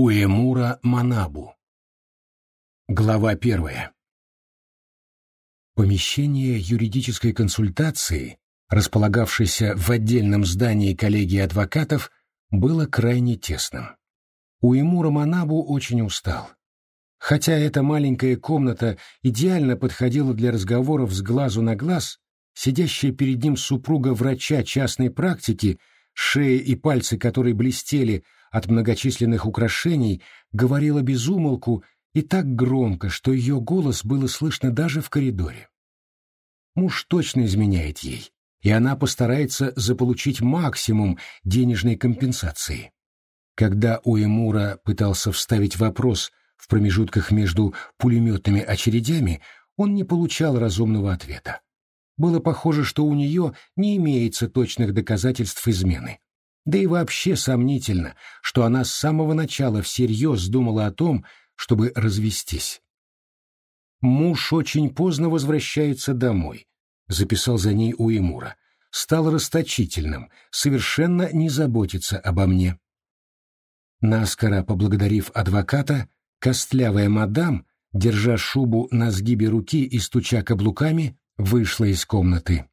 Уэмура Манабу. Глава первая. Помещение юридической консультации, располагавшееся в отдельном здании коллегии адвокатов, было крайне тесным. Уэмура Манабу очень устал. Хотя эта маленькая комната идеально подходила для разговоров с глазу на глаз, сидящая перед ним супруга врача частной практики, шея и пальцы которой блестели от многочисленных украшений, говорила без умолку и так громко, что ее голос было слышно даже в коридоре. Муж точно изменяет ей, и она постарается заполучить максимум денежной компенсации. Когда Уэмура пытался вставить вопрос в промежутках между пулеметными очередями, он не получал разумного ответа. Было похоже, что у нее не имеется точных доказательств измены. Да и вообще сомнительно, что она с самого начала всерьез думала о том, чтобы развестись. «Муж очень поздно возвращается домой», — записал за ней Уэмура. «Стал расточительным, совершенно не заботится обо мне». Наскоро поблагодарив адвоката, костлявая мадам, держа шубу на сгибе руки и стуча каблуками, вышла из комнаты.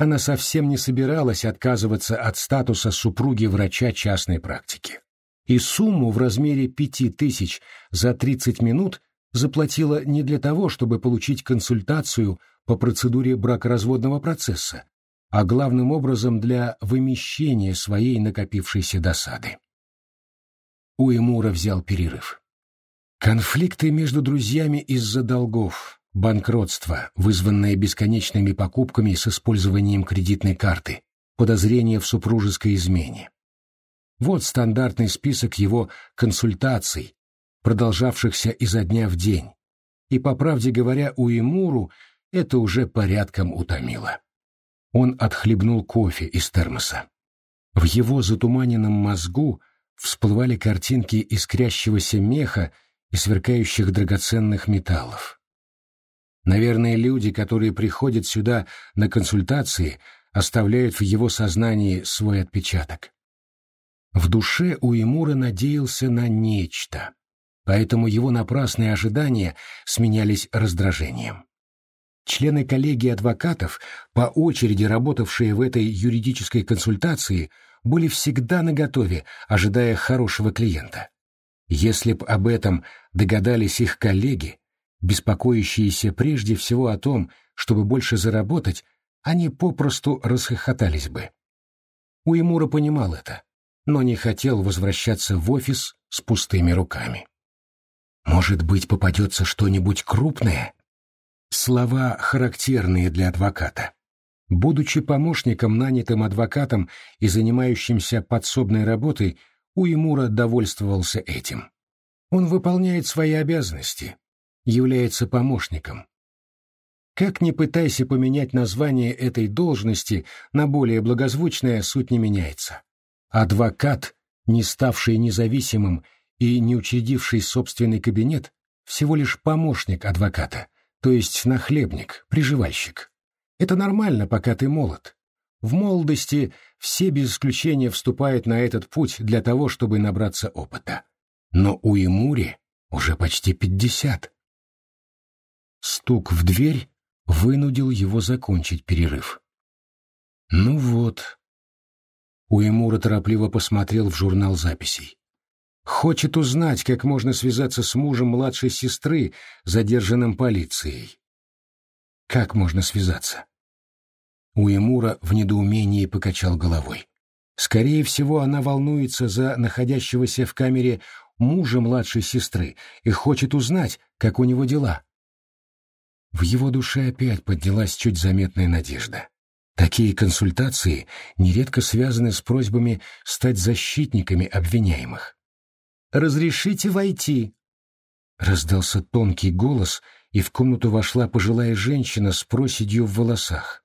Она совсем не собиралась отказываться от статуса супруги врача частной практики. И сумму в размере пяти тысяч за тридцать минут заплатила не для того, чтобы получить консультацию по процедуре бракоразводного процесса, а главным образом для вымещения своей накопившейся досады. Уэмура взял перерыв. Конфликты между друзьями из-за долгов, банкротство, вызванное бесконечными покупками с использованием кредитной карты, подозрения в супружеской измене. Вот стандартный список его консультаций, продолжавшихся изо дня в день. И, по правде говоря, у Эмуру это уже порядком утомило. Он отхлебнул кофе из термоса. В его затуманенном мозгу всплывали картинки искрящегося меха и сверкающих драгоценных металлов. Наверное, люди, которые приходят сюда на консультации, оставляют в его сознании свой отпечаток. В душе у Эмура надеялся на нечто, поэтому его напрасные ожидания сменялись раздражением. Члены коллегии адвокатов, по очереди работавшие в этой юридической консультации, были всегда наготове, ожидая хорошего клиента. Если б об этом догадались их коллеги, беспокоящиеся прежде всего о том, чтобы больше заработать, они попросту расхохотались бы. Уэмура понимал это, но не хотел возвращаться в офис с пустыми руками. «Может быть, попадется что-нибудь крупное?» Слова, характерные для адвоката. Будучи помощником, нанятым адвокатом и занимающимся подсобной работой, Уэмура довольствовался этим. Он выполняет свои обязанности, является помощником. Как ни пытайся поменять название этой должности на более благозвучное, суть не меняется. Адвокат, не ставший независимым и не учредивший собственный кабинет, всего лишь помощник адвоката, то есть нахлебник, приживальщик. Это нормально, пока ты молод. В молодости все без исключения вступают на этот путь для того, чтобы набраться опыта. Но у Имури уже почти пятьдесят. Стук в дверь вынудил его закончить перерыв. «Ну вот». Уэмура торопливо посмотрел в журнал записей. «Хочет узнать, как можно связаться с мужем младшей сестры, задержанным полицией». «Как можно связаться?» Уэмура в недоумении покачал головой. Скорее всего, она волнуется за находящегося в камере мужа младшей сестры и хочет узнать, как у него дела. В его душе опять поднялась чуть заметная надежда. Такие консультации нередко связаны с просьбами стать защитниками обвиняемых. «Разрешите войти?» Раздался тонкий голос, и в комнату вошла пожилая женщина с проседью в волосах.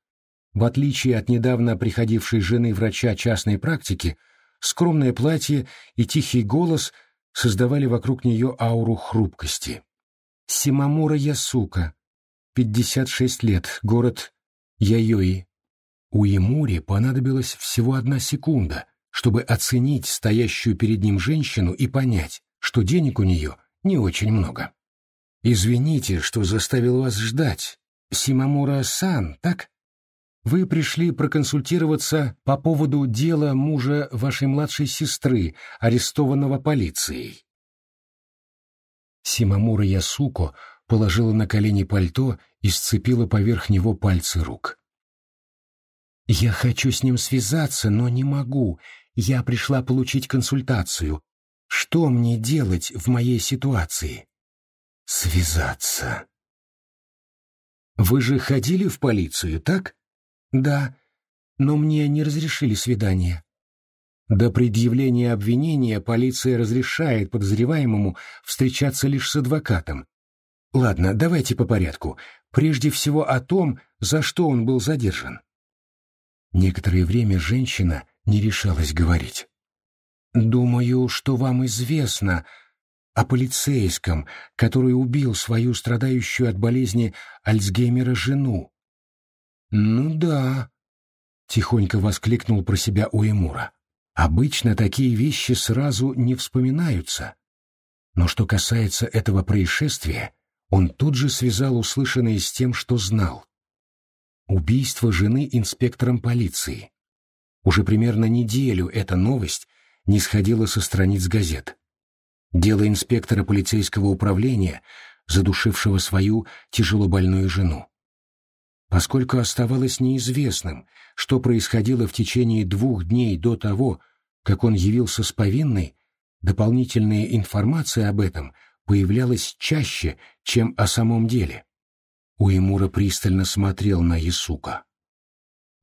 В отличие от недавно приходившей жены врача частной практики, скромное платье и тихий голос создавали вокруг нее ауру хрупкости. «Симамура Ясука, 56 лет, город Яйои. У Емури понадобилась всего одна секунда, чтобы оценить стоящую перед ним женщину и понять, что денег у нее не очень много. «Извините, что заставил вас ждать. Симамура-сан, так? Вы пришли проконсультироваться по поводу дела мужа вашей младшей сестры, арестованного полицией». Симамура Ясуко положила на колени пальто и сцепила поверх него пальцы рук. «Я хочу с ним связаться, но не могу. Я пришла получить консультацию. Что мне делать в моей ситуации?» «Связаться». «Вы же ходили в полицию, так?» «Да, но мне не разрешили свидание». До предъявления обвинения полиция разрешает подозреваемому встречаться лишь с адвокатом. Ладно, давайте по порядку. Прежде всего о том, за что он был задержан. Некоторое время женщина не решалась говорить. «Думаю, что вам известно о полицейском, который убил свою страдающую от болезни Альцгеймера жену». «Ну да», — тихонько воскликнул про себя Уэмура. Обычно такие вещи сразу не вспоминаются. Но что касается этого происшествия, он тут же связал услышанное с тем, что знал. Убийство жены инспектором полиции. Уже примерно неделю эта новость не сходила со страниц газет. Дело инспектора полицейского управления, задушившего свою тяжело больную жену. Поскольку оставалось неизвестным, что происходило в течение двух дней до того, как он явился с повинной, дополнительная информация об этом появлялась чаще, чем о самом деле. Уэмура пристально смотрел на Ясука.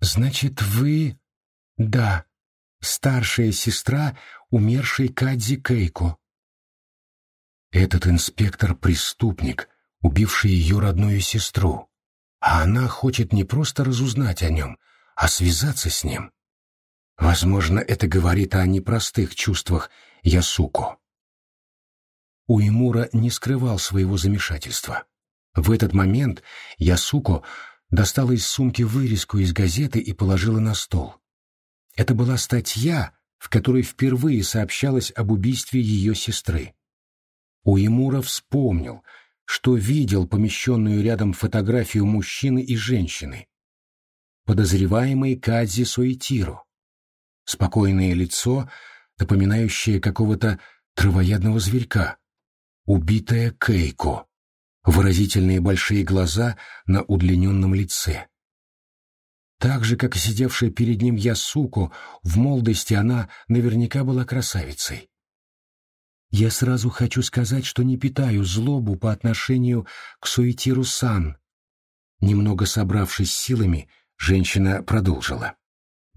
«Значит, вы...» «Да, старшая сестра умершей Кадзи Кейко». «Этот инспектор — преступник, убивший ее родную сестру а она хочет не просто разузнать о нем, а связаться с ним. Возможно, это говорит о непростых чувствах Ясуко. Уэмура не скрывал своего замешательства. В этот момент Ясуко достала из сумки вырезку из газеты и положила на стол. Это была статья, в которой впервые сообщалось об убийстве ее сестры. Уэмура вспомнил — что видел помещенную рядом фотографию мужчины и женщины. Подозреваемый Кадзи Суэтиро. Спокойное лицо, напоминающее какого-то травоядного зверька. Убитая Кейко. Выразительные большие глаза на удлиненном лице. Так же, как и сидевшая перед ним Ясуко, в молодости она наверняка была красавицей. Я сразу хочу сказать, что не питаю злобу по отношению к Суетиру Сан. Немного собравшись силами, женщина продолжила.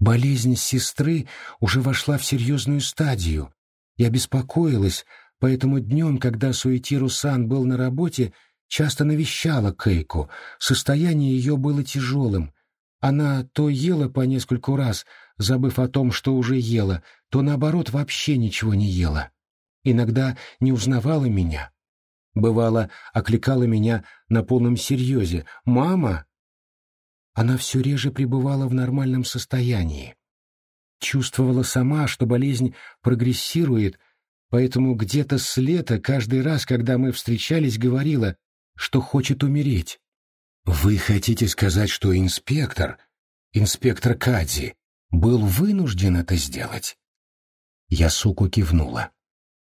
Болезнь сестры уже вошла в серьезную стадию. Я беспокоилась, поэтому днем, когда Суетиру Сан был на работе, часто навещала Кейку. Состояние ее было тяжелым. Она то ела по нескольку раз, забыв о том, что уже ела, то, наоборот, вообще ничего не ела иногда не узнавала меня. Бывало, окликала меня на полном серьезе «Мама!». Она все реже пребывала в нормальном состоянии. Чувствовала сама, что болезнь прогрессирует, поэтому где-то с лета каждый раз, когда мы встречались, говорила, что хочет умереть. «Вы хотите сказать, что инспектор, инспектор Кадзи, был вынужден это сделать?» Я суку кивнула.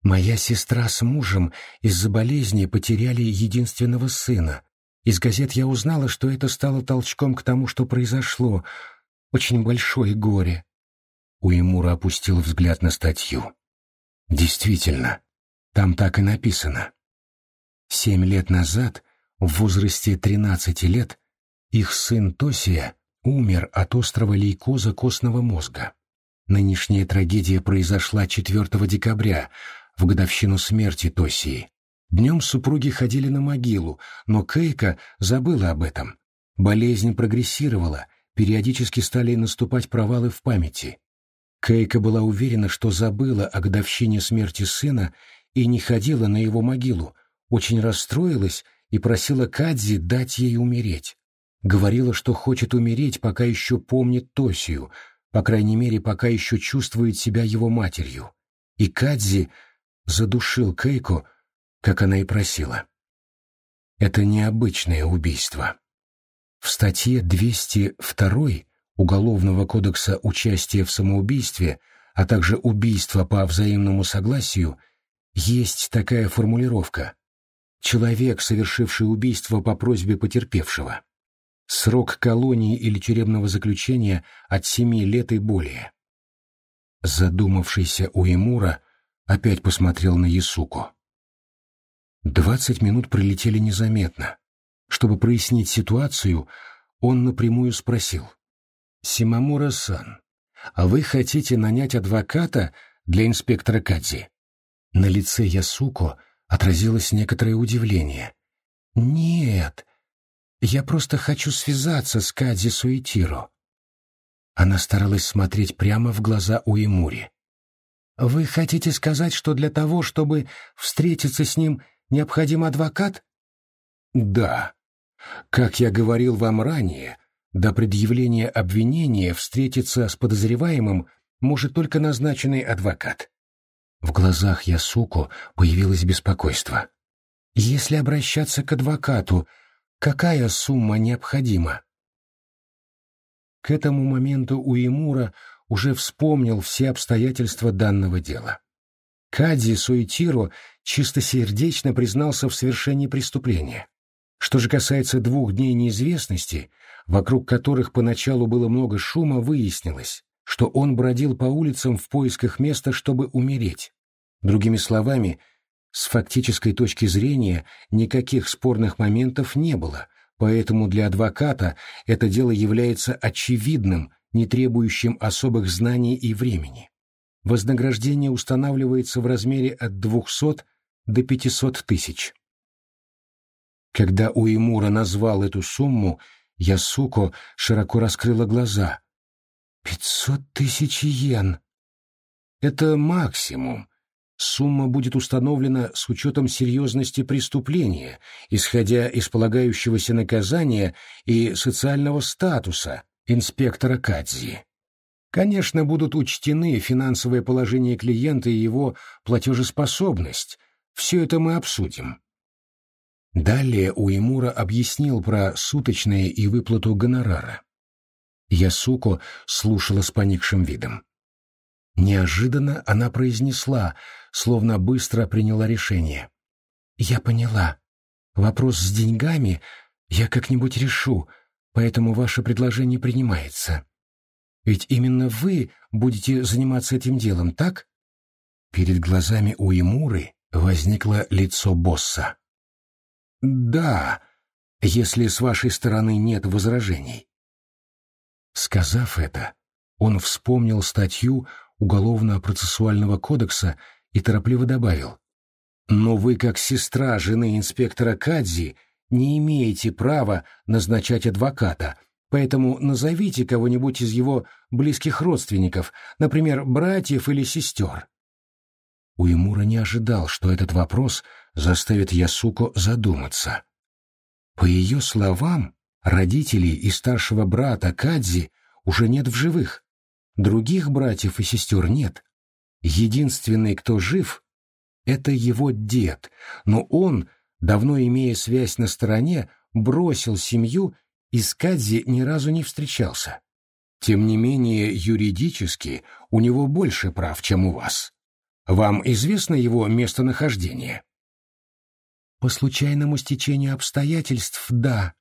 Моя сестра с мужем из-за болезни потеряли единственного сына. Из газет я узнала, что это стало толчком к тому, что произошло. Очень большое горе. Уэмура опустил взгляд на статью. Действительно, там так и написано. Семь лет назад, в возрасте тринадцати лет, их сын Тосия умер от острого лейкоза костного мозга. Нынешняя трагедия произошла 4 декабря, в годовщину смерти Тосии. Днем супруги ходили на могилу, но Кейка забыла об этом. Болезнь прогрессировала, периодически стали наступать провалы в памяти. Кейка была уверена, что забыла о годовщине смерти сына и не ходила на его могилу, очень расстроилась и просила Кадзи дать ей умереть. Говорила, что хочет умереть, пока еще помнит Тосию, по крайней мере, пока еще чувствует себя его матерью, и Кадзи задушил Кейко, как она и просила. Это необычное убийство. В статье 202 Уголовного кодекса участия в самоубийстве, а также убийство по взаимному согласию, есть такая формулировка «человек, совершивший убийство по просьбе потерпевшего». Срок колонии или тюремного заключения от семи лет и более. Задумавшийся Уэмура опять посмотрел на Ясуку. Двадцать минут пролетели незаметно. Чтобы прояснить ситуацию, он напрямую спросил. «Симамура-сан, а вы хотите нанять адвоката для инспектора Кадзи?» На лице Ясуко отразилось некоторое удивление. «Нет, я просто хочу связаться с Кадзи Суэтиро». Она старалась смотреть прямо в глаза Уэмури. «Вы хотите сказать, что для того, чтобы встретиться с ним, необходим адвокат?» «Да. Как я говорил вам ранее, до предъявления обвинения встретиться с подозреваемым может только назначенный адвокат». В глазах Ясуко появилось беспокойство. «Если обращаться к адвокату, какая сумма необходима?» К этому моменту Уэмура уже вспомнил все обстоятельства данного дела. Кадзи Суэтиро чистосердечно признался в совершении преступления. Что же касается двух дней неизвестности, вокруг которых поначалу было много шума, выяснилось, что он бродил по улицам в поисках места, чтобы умереть. Другими словами, с фактической точки зрения никаких спорных моментов не было, поэтому для адвоката это дело является очевидным, не требующим особых знаний и времени. Вознаграждение устанавливается в размере от 200 до 500 тысяч. Когда Уэмура назвал эту сумму, Ясуко широко раскрыла глаза. «Пятьсот тысяч йен!» «Это максимум», Сумма будет установлена с учетом серьезности преступления, исходя из полагающегося наказания и социального статуса инспектора Кадзи. Конечно, будут учтены финансовое положение клиента и его платежеспособность. Все это мы обсудим. Далее Уэмура объяснил про суточные и выплату гонорара. Ясуко слушала с поникшим видом. Неожиданно она произнесла, словно быстро приняла решение. «Я поняла. Вопрос с деньгами я как-нибудь решу, поэтому ваше предложение принимается. Ведь именно вы будете заниматься этим делом, так?» Перед глазами у Имуры возникло лицо босса. «Да, если с вашей стороны нет возражений». Сказав это, он вспомнил статью Уголовно-процессуального кодекса и торопливо добавил. «Но вы, как сестра жены инспектора Кадзи, не имеете права назначать адвоката, поэтому назовите кого-нибудь из его близких родственников, например, братьев или сестер». Уэмура не ожидал, что этот вопрос заставит Ясуко задуматься. По ее словам, родителей и старшего брата Кадзи уже нет в живых. Других братьев и сестер нет. Единственный, кто жив, это его дед, но он, давно имея связь на стороне, бросил семью и с Кадзи ни разу не встречался. Тем не менее, юридически у него больше прав, чем у вас. Вам известно его местонахождение? По случайному стечению обстоятельств, да.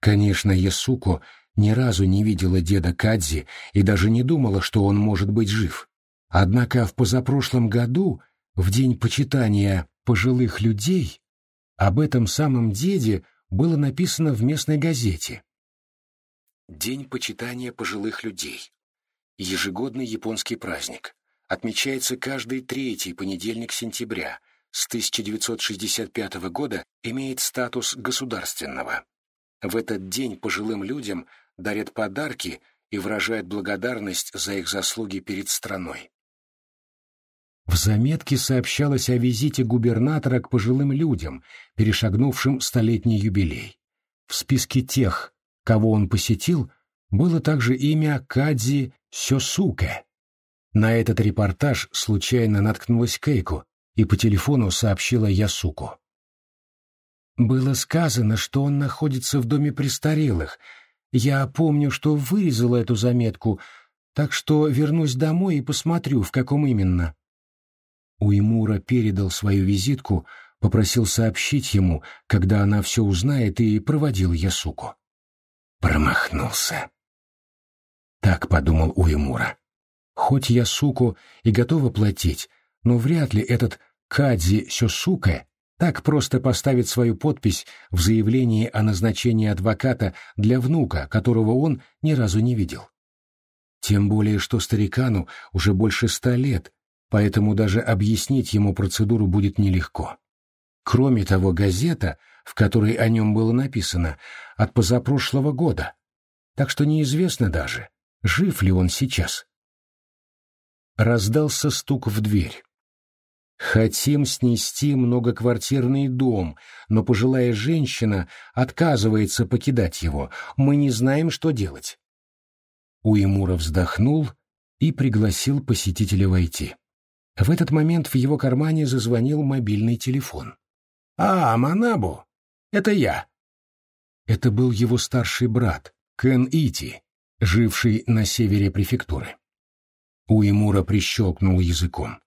Конечно, Ясуко ни разу не видела деда Кадзи и даже не думала, что он может быть жив. Однако в позапрошлом году, в день почитания пожилых людей, об этом самом деде было написано в местной газете. День почитания пожилых людей. Ежегодный японский праздник. Отмечается каждый третий понедельник сентября. С 1965 года имеет статус государственного. В этот день пожилым людям дарят подарки и выражают благодарность за их заслуги перед страной. В заметке сообщалось о визите губернатора к пожилым людям, перешагнувшим столетний юбилей. В списке тех, кого он посетил, было также имя Кадзи Сёсуке. На этот репортаж случайно наткнулась Кейку и по телефону сообщила Ясуку. Было сказано, что он находится в доме престарелых. Я помню, что вырезала эту заметку, так что вернусь домой и посмотрю, в каком именно. Уимура передал свою визитку, попросил сообщить ему, когда она все узнает, и проводил Ясуку. Промахнулся. Так подумал Уимура. Хоть Ясуку и готова платить, но вряд ли этот Кадзи Сёсуке так просто поставит свою подпись в заявлении о назначении адвоката для внука, которого он ни разу не видел. Тем более, что старикану уже больше ста лет, поэтому даже объяснить ему процедуру будет нелегко. Кроме того, газета, в которой о нем было написано, от позапрошлого года, так что неизвестно даже, жив ли он сейчас. Раздался стук в дверь. Хотим снести многоквартирный дом, но пожилая женщина отказывается покидать его. Мы не знаем, что делать. Уимура вздохнул и пригласил посетителя войти. В этот момент в его кармане зазвонил мобильный телефон. «А, Манабу, это я». Это был его старший брат, Кен Ити, живший на севере префектуры. Уимура прищелкнул языком.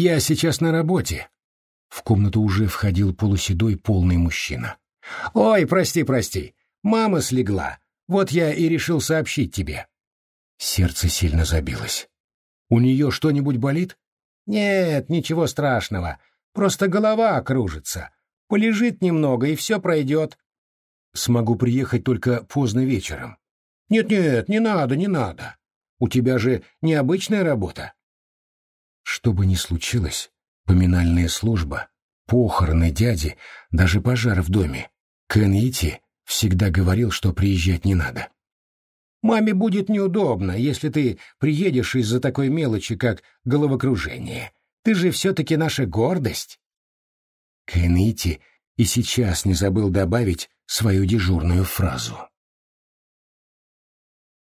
«Я сейчас на работе». В комнату уже входил полуседой полный мужчина. «Ой, прости, прости. Мама слегла. Вот я и решил сообщить тебе». Сердце сильно забилось. «У нее что-нибудь болит?» «Нет, ничего страшного. Просто голова кружится. Полежит немного, и все пройдет». «Смогу приехать только поздно вечером». «Нет-нет, не надо, не надо. У тебя же необычная работа». Что бы ни случилось, поминальная служба, похороны дяди, даже пожар в доме, Кенити всегда говорил, что приезжать не надо. «Маме будет неудобно, если ты приедешь из-за такой мелочи, как головокружение. Ты же все-таки наша гордость». Кенити и сейчас не забыл добавить свою дежурную фразу.